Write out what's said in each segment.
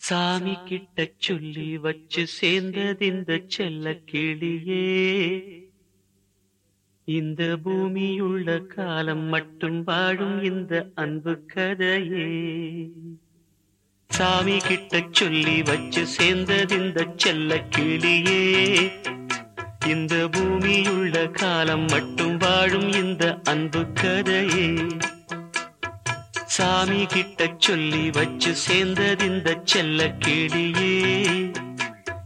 சாமி கிட்ட சொல்லி வச்சு சேர்ந்தது இந்த செல்ல கிளியே. இந்த பூமியுள்ள காலம் மட்டும் வாழும் இந்த அன்பு கதையே. சாமி கிட்ட சொல்லி வச்சு சேர்ந்தது இந்த செல்ல கிளியே. இந்த பூமியுள்ள காலம் மட்டும் வாழும் இந்த அன்பு கதையே. சாமி கிட்ட சொல்லி வச்சு சேர்ந்தது இந்த செல்ல கிளியே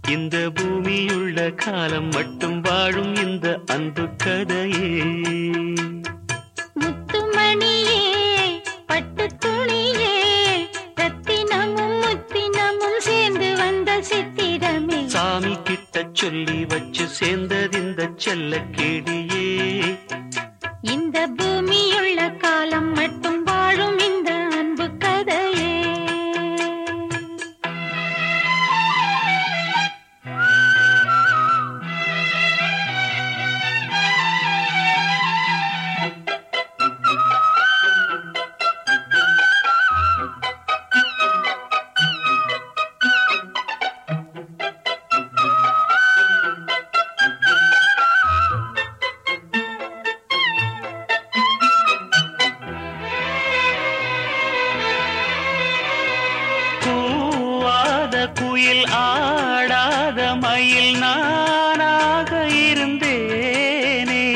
இந்த பூமியுள்ள காலம் மட்டும் வாழும் இந்த அன்பு கதையே. முத்துமணியே பட்டு துணியே ரத்தினமும் முத்தினமும் சேர்ந்து வந்த சித்திரமே. சாமி கிட்ட சொல்லி வச்சு சேர்ந்தது இந்த செல்ல கிளியே இந்த பூமியுள்ள குயில் ஆடாத மயில் நானாக இருந்தேனே.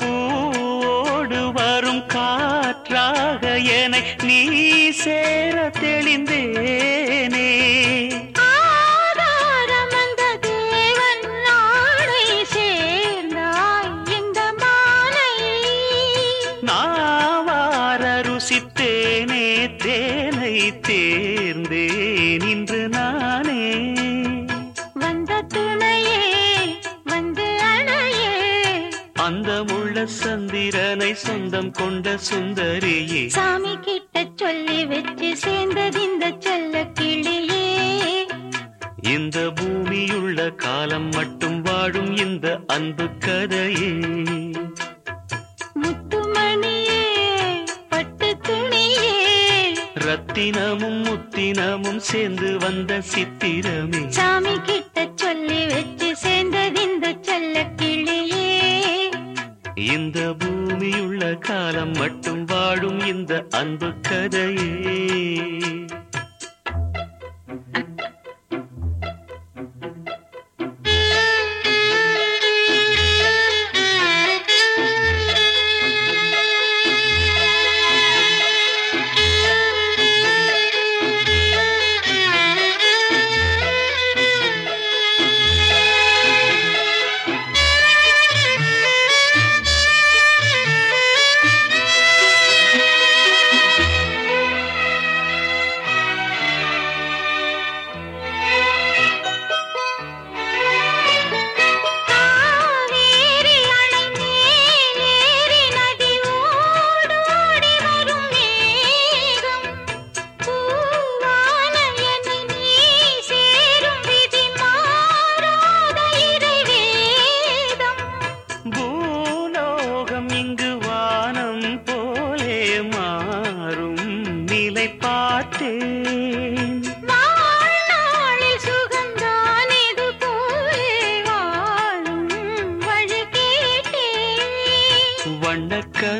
பூவோடு வரும் காற்றாக என நீ சேர தெளிந்தேனே. நாவார ருசித்தேனே தேனை தேர்ந்தேன் சொந்தம் கொண்ட சுந்தரியே. சாமி கிட்ட சொல்லி வச்சு சேர்ந்தது இந்த செல்ல கிளியே. இந்த பூமியுள்ள காலம் மட்டும் வாழும் இந்த அன்பு கதையே. முத்துமணியே பட்டு துணியே. ரத்தினமும் முத்தினமும் சேர்ந்து வந்த சித்திரமே. சாமி கிட்ட சொல்லி வச்சு சேர்ந்தது இந்த செல்ல கிளியே. இந்த பூமியுள்ள காலம் மட்டும் வாழும் இந்த அன்பு கதையே.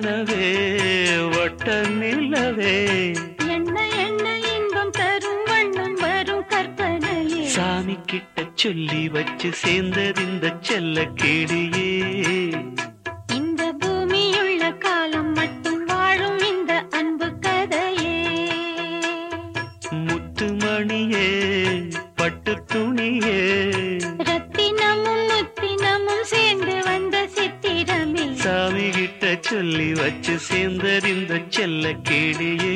வண்ணக்கனவே வட்ட நிலவே. என்ன என்ன இன்பம் தரும் வண்ணம் வரும் கற்பனையே? சாமி கிட்ட சொல்லி வச்சு சேர்ந்தது இந்த செல்ல கிளியே சொல்லி வச்சு சேர்ந்தறிந்த செல்ல கேடியே